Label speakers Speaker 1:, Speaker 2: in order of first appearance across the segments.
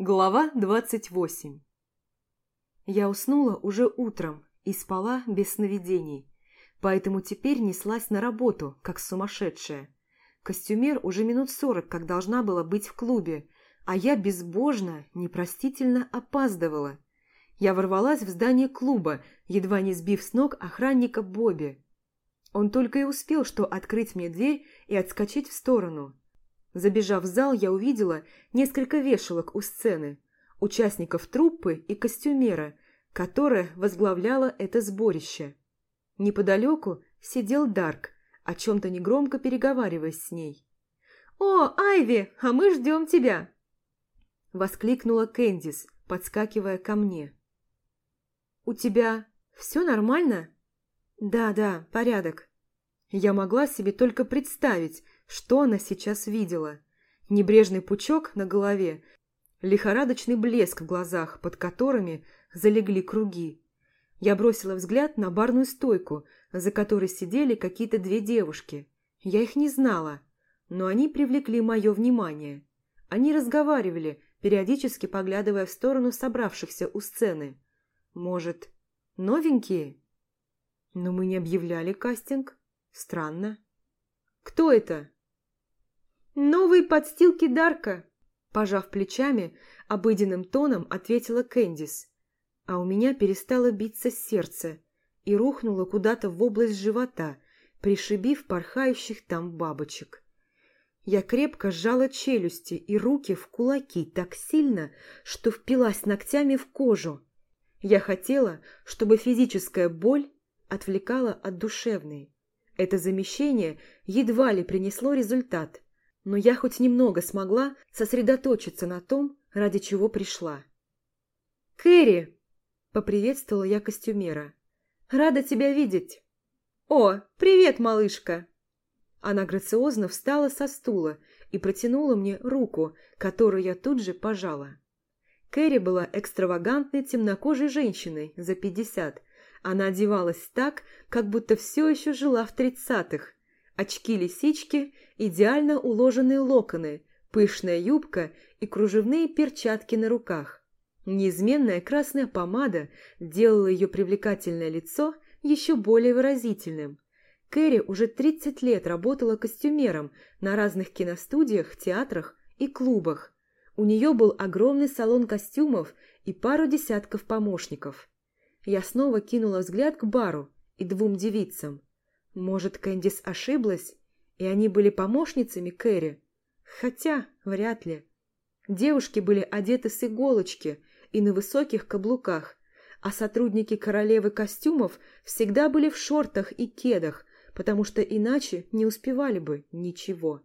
Speaker 1: Глава двадцать восемь Я уснула уже утром и спала без сновидений, поэтому теперь неслась на работу, как сумасшедшая. Костюмер уже минут сорок, как должна была быть в клубе, а я безбожно, непростительно опаздывала. Я ворвалась в здание клуба, едва не сбив с ног охранника Бобби. Он только и успел, что открыть мне дверь и отскочить в сторону. Забежав в зал, я увидела несколько вешалок у сцены, участников труппы и костюмера, которая возглавляла это сборище. Неподалеку сидел Дарк, о чем-то негромко переговариваясь с ней. «О, Айви, а мы ждем тебя!» Воскликнула Кэндис, подскакивая ко мне. «У тебя все нормально?» «Да, да, порядок». Я могла себе только представить, что она сейчас видела. Небрежный пучок на голове, лихорадочный блеск в глазах, под которыми залегли круги. Я бросила взгляд на барную стойку, за которой сидели какие-то две девушки. Я их не знала, но они привлекли мое внимание. Они разговаривали, периодически поглядывая в сторону собравшихся у сцены. Может, новенькие? Но мы не объявляли кастинг. Странно. Кто это? Новые подстилки Дарка. Пожав плечами, обыденным тоном ответила Кэндис. А у меня перестало биться сердце и рухнуло куда-то в область живота, пришибив порхающих там бабочек. Я крепко сжала челюсти и руки в кулаки так сильно, что впилась ногтями в кожу. Я хотела, чтобы физическая боль отвлекала от душевной. Это замещение едва ли принесло результат, но я хоть немного смогла сосредоточиться на том, ради чего пришла. «Кэрри!» – поприветствовала я костюмера. «Рада тебя видеть!» «О, привет, малышка!» Она грациозно встала со стула и протянула мне руку, которую я тут же пожала. Кэрри была экстравагантной темнокожей женщиной за пятьдесят. Она одевалась так, как будто все еще жила в тридцатых. Очки-лисички, идеально уложенные локоны, пышная юбка и кружевные перчатки на руках. Неизменная красная помада делала ее привлекательное лицо еще более выразительным – Кэрри уже 30 лет работала костюмером на разных киностудиях, театрах и клубах. У нее был огромный салон костюмов и пару десятков помощников. Я снова кинула взгляд к бару и двум девицам. Может, Кэндис ошиблась, и они были помощницами Кэрри? Хотя, вряд ли. Девушки были одеты с иголочки и на высоких каблуках, а сотрудники королевы костюмов всегда были в шортах и кедах, потому что иначе не успевали бы ничего.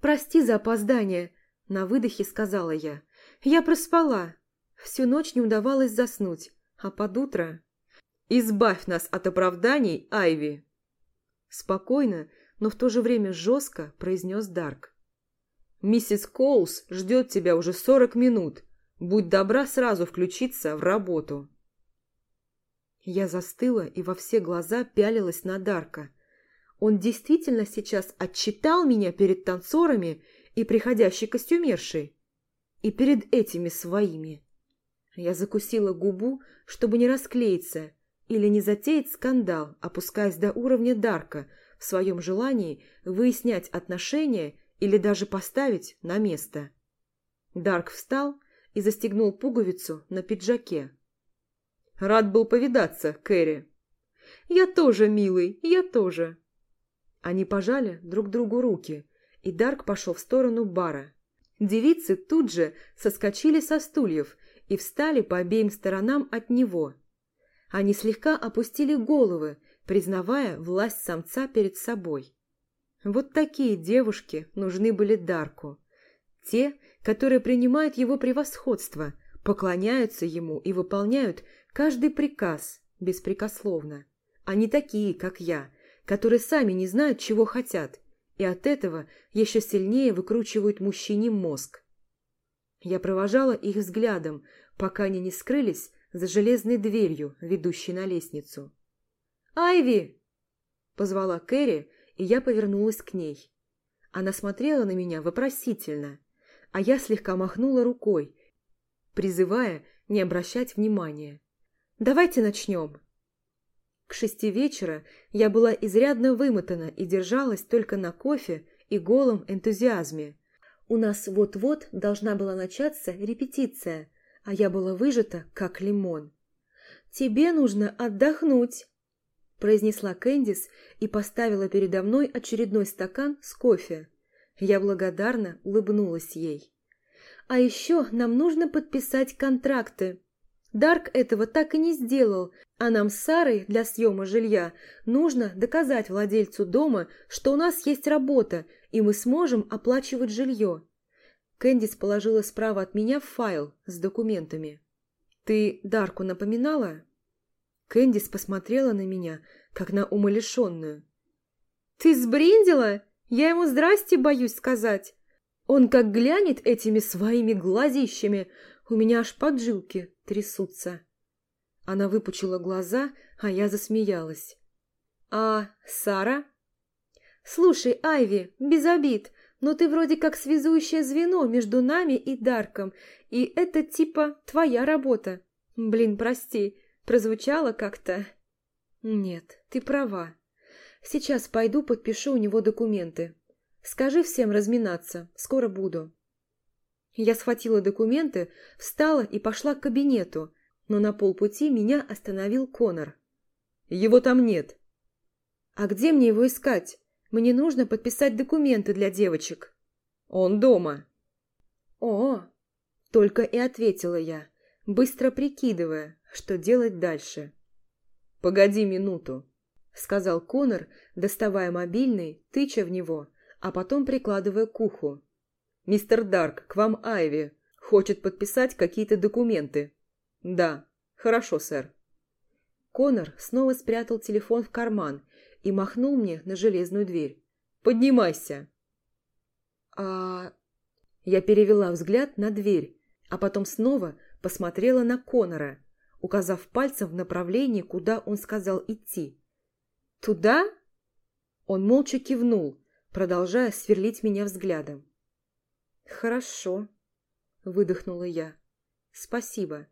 Speaker 1: «Прости за опоздание», – на выдохе сказала я. «Я проспала. Всю ночь не удавалось заснуть, а под утро...» «Избавь нас от оправданий, Айви!» Спокойно, но в то же время жестко произнес Дарк. «Миссис Коулс ждет тебя уже сорок минут. Будь добра сразу включиться в работу». Я застыла и во все глаза пялилась на Дарка. Он действительно сейчас отчитал меня перед танцорами и приходящей костюмершей. И перед этими своими. Я закусила губу, чтобы не расклеиться или не затеять скандал, опускаясь до уровня Дарка в своем желании выяснять отношения или даже поставить на место. Дарк встал и застегнул пуговицу на пиджаке. Рад был повидаться, Кэрри. Я тоже, милый, я тоже. Они пожали друг другу руки, и Дарк пошел в сторону бара. Девицы тут же соскочили со стульев и встали по обеим сторонам от него. Они слегка опустили головы, признавая власть самца перед собой. Вот такие девушки нужны были Дарку. Те, которые принимают его превосходство, поклоняются ему и выполняют Каждый приказ беспрекословно. Они такие, как я, которые сами не знают, чего хотят, и от этого еще сильнее выкручивают мужчине мозг. Я провожала их взглядом, пока они не скрылись за железной дверью, ведущей на лестницу. «Айви!» – позвала Кэрри, и я повернулась к ней. Она смотрела на меня вопросительно. а я слегка махнула рукой, призывая не обращать внимания. «Давайте начнем». К шести вечера я была изрядно вымотана и держалась только на кофе и голом энтузиазме. У нас вот-вот должна была начаться репетиция, а я была выжата, как лимон. «Тебе нужно отдохнуть», – произнесла Кэндис и поставила передо мной очередной стакан с кофе. Я благодарно улыбнулась ей. «А еще нам нужно подписать контракты. Дарк этого так и не сделал, а нам с Сарой для съема жилья нужно доказать владельцу дома, что у нас есть работа, и мы сможем оплачивать жилье». Кэндис положила справа от меня файл с документами. «Ты Дарку напоминала?» Кэндис посмотрела на меня, как на умалишенную. «Ты сбрендила? Я ему здрасте боюсь сказать. Он как глянет этими своими глазищами, у меня аж поджилки трясутся». Она выпучила глаза, а я засмеялась. «А Сара?» «Слушай, Айви, без обид, но ты вроде как связующее звено между нами и Дарком, и это типа твоя работа. Блин, прости, прозвучало как-то...» «Нет, ты права. Сейчас пойду подпишу у него документы. Скажи всем разминаться, скоро буду». Я схватила документы, встала и пошла к кабинету, но на полпути меня остановил Конор. «Его там нет». «А где мне его искать? Мне нужно подписать документы для девочек». «Он дома». «О!» – только и ответила я, быстро прикидывая, что делать дальше.
Speaker 2: «Погоди минуту», –
Speaker 1: сказал Конор, доставая мобильный, тыча в него, а потом прикладывая к уху.
Speaker 2: «Мистер Дарк, к вам Айви. Хочет подписать какие-то документы». «Да, хорошо, сэр».
Speaker 1: Конор снова спрятал телефон в карман и махнул мне на железную дверь.
Speaker 2: «Поднимайся!»
Speaker 1: «А...» Я перевела взгляд на дверь, а потом снова посмотрела на Конора, указав пальцем в направлении, куда он сказал идти. «Туда?» Он молча кивнул, продолжая сверлить меня взглядом. «Хорошо», — выдохнула я. «Спасибо».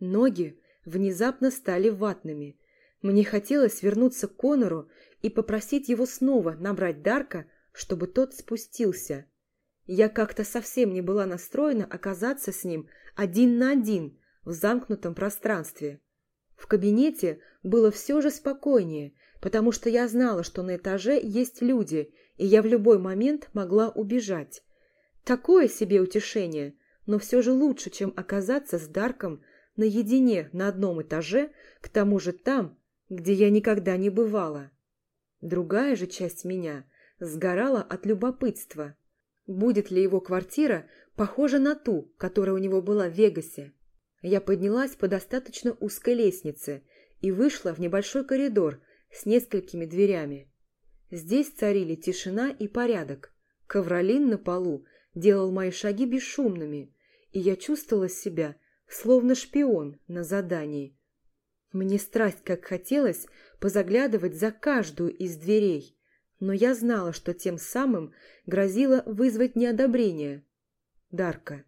Speaker 1: Ноги внезапно стали ватными. Мне хотелось вернуться к Конору и попросить его снова набрать Дарка, чтобы тот спустился. Я как-то совсем не была настроена оказаться с ним один на один в замкнутом пространстве. В кабинете было все же спокойнее, потому что я знала, что на этаже есть люди, и я в любой момент могла убежать. Такое себе утешение, но все же лучше, чем оказаться с Дарком наедине на одном этаже, к тому же там, где я никогда не бывала. Другая же часть меня сгорала от любопытства. Будет ли его квартира похожа на ту, которая у него была в Вегасе? Я поднялась по достаточно узкой лестнице и вышла в небольшой коридор с несколькими дверями. Здесь царили тишина и порядок. Ковролин на полу делал мои шаги бесшумными, и я чувствовала себя словно шпион на задании. Мне страсть как хотелось позаглядывать за каждую из дверей, но я знала, что тем самым грозило вызвать неодобрение. Дарка.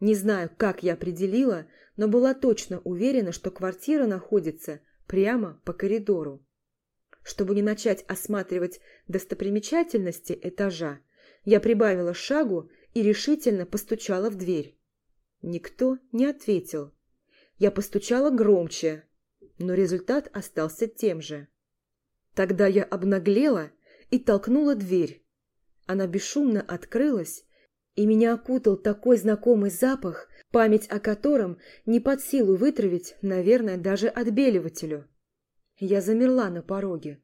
Speaker 1: Не знаю, как я определила, но была точно уверена, что квартира находится прямо по коридору. Чтобы не начать осматривать достопримечательности этажа, я прибавила шагу и решительно постучала в дверь. Никто не ответил. Я постучала громче, но результат остался тем же. Тогда я обнаглела и толкнула дверь. Она бесшумно открылась, и меня окутал такой знакомый запах, память о котором не под силу вытравить, наверное, даже отбеливателю. Я замерла на пороге,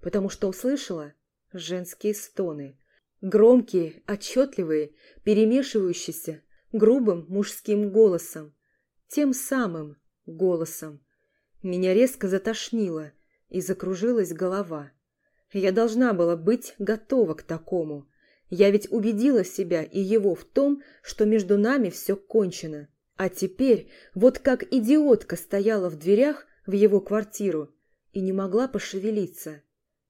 Speaker 1: потому что услышала женские стоны. Громкие, отчетливые, перемешивающиеся грубым мужским голосом. Тем самым голосом. Меня резко затошнило, и закружилась голова. Я должна была быть готова к такому. Я ведь убедила себя и его в том, что между нами все кончено. А теперь вот как идиотка стояла в дверях в его квартиру и не могла пошевелиться.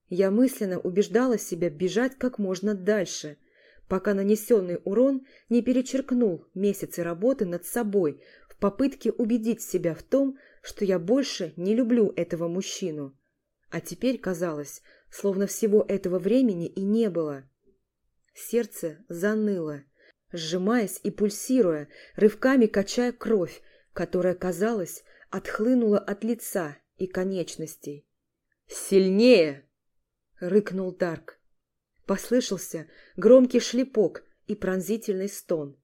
Speaker 1: Я мысленно убеждала себя бежать как можно дальше, пока нанесенный урон не перечеркнул месяцы работы над собой попытке убедить себя в том, что я больше не люблю этого мужчину. А теперь казалось, словно всего этого времени и не было. Сердце заныло, сжимаясь и пульсируя, рывками качая кровь, которая, казалось, отхлынула от лица и конечностей.
Speaker 2: «Сильнее!» — рыкнул Дарк.
Speaker 1: Послышался громкий шлепок и пронзительный стон.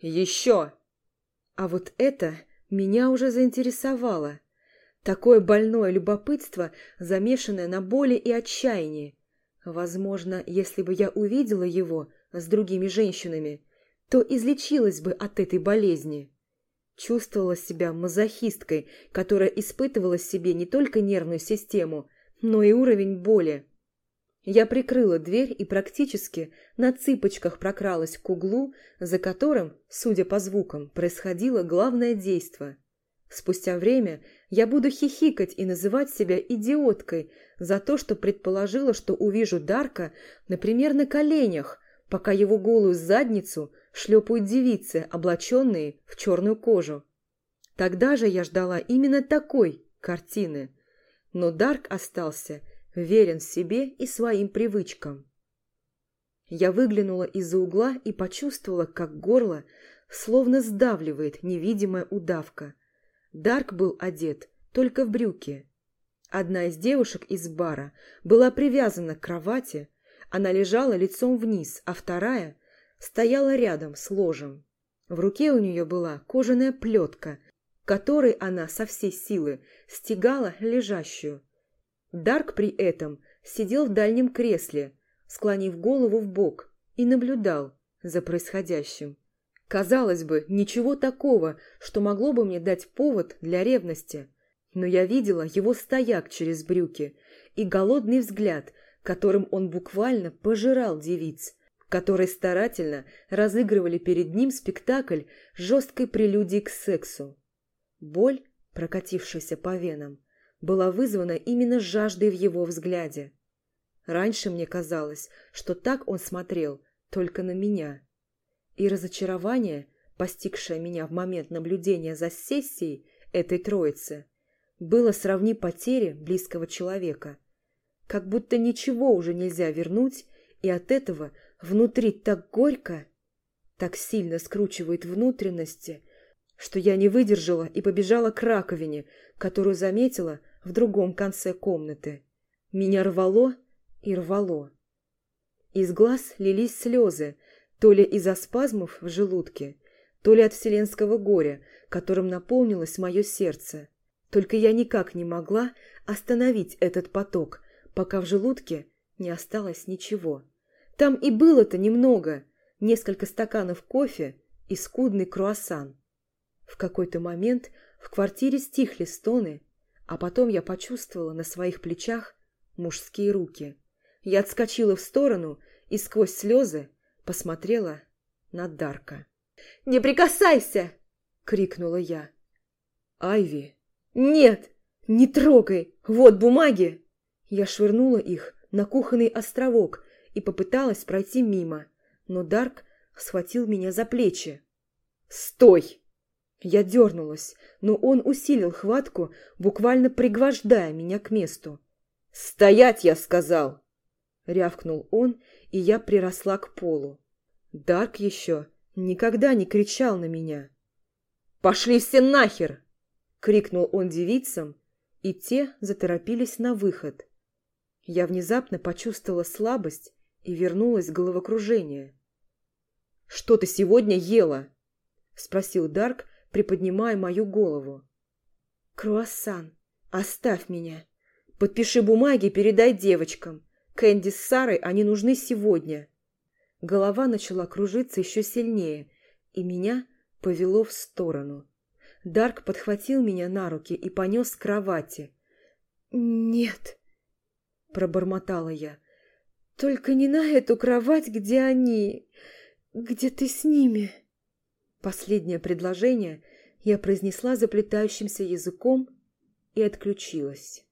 Speaker 2: «Еще!»
Speaker 1: А вот это меня уже заинтересовало. Такое больное любопытство, замешанное на боли и отчаянии. Возможно, если бы я увидела его с другими женщинами, то излечилась бы от этой болезни. Чувствовала себя мазохисткой, которая испытывала себе не только нервную систему, но и уровень боли. Я прикрыла дверь и практически на цыпочках прокралась к углу, за которым, судя по звукам, происходило главное действо. Спустя время я буду хихикать и называть себя идиоткой за то, что предположила, что увижу Дарка, например, на коленях, пока его голую задницу шлепают девицы, облаченные в черную кожу. Тогда же я ждала именно такой картины. Но Дарк остался – верен себе и своим привычкам. Я выглянула из-за угла и почувствовала, как горло словно сдавливает невидимая удавка. Дарк был одет только в брюки. Одна из девушек из бара была привязана к кровати, она лежала лицом вниз, а вторая стояла рядом с ложем. В руке у нее была кожаная плетка, которой она со всей силы стегала лежащую. Дарк при этом сидел в дальнем кресле, склонив голову в бок и наблюдал за происходящим. Казалось бы, ничего такого, что могло бы мне дать повод для ревности. Но я видела его стояк через брюки и голодный взгляд, которым он буквально пожирал девиц, которые старательно разыгрывали перед ним спектакль жесткой прелюдии к сексу. Боль, прокатившаяся по венам, была вызвана именно жаждой в его взгляде. Раньше мне казалось, что так он смотрел только на меня. И разочарование, постигшее меня в момент наблюдения за сессией этой троицы, было сравни потере близкого человека. Как будто ничего уже нельзя вернуть, и от этого внутри так горько, так сильно скручивает внутренности, что я не выдержала и побежала к раковине, которую заметила в другом конце комнаты. Меня рвало и рвало. Из глаз лились слезы, то ли из-за спазмов в желудке, то ли от вселенского горя, которым наполнилось мое сердце. Только я никак не могла остановить этот поток, пока в желудке не осталось ничего. Там и было-то немного, несколько стаканов кофе и скудный круассан. В какой-то момент в квартире стихли стоны, а потом я почувствовала на своих плечах мужские руки. Я отскочила в сторону и сквозь слезы посмотрела на Дарка. «Не прикасайся!» — крикнула я. «Айви!» «Нет! Не трогай! Вот бумаги!» Я швырнула их на кухонный островок и попыталась пройти мимо, но Дарк схватил меня за плечи. «Стой!» Я дернулась, но он усилил хватку, буквально пригвождая меня к месту. «Стоять, я сказал!» Рявкнул он, и я приросла к полу. Дарк еще никогда не кричал на меня. «Пошли все нахер!» Крикнул он девицам, и те заторопились на выход. Я внезапно почувствовала слабость и вернулась к головокружению. «Что ты сегодня ела?» — спросил Дарк, приподнимая мою голову. «Круассан, оставь меня. Подпиши бумаги и передай девочкам. Кэнди с Сарой они нужны сегодня». Голова начала кружиться еще сильнее, и меня повело в сторону. Дарк подхватил меня на руки и понес к кровати. «Нет», — пробормотала я, — «только не на эту кровать, где они... где ты с ними». Последнее предложение я произнесла заплетающимся языком и отключилась.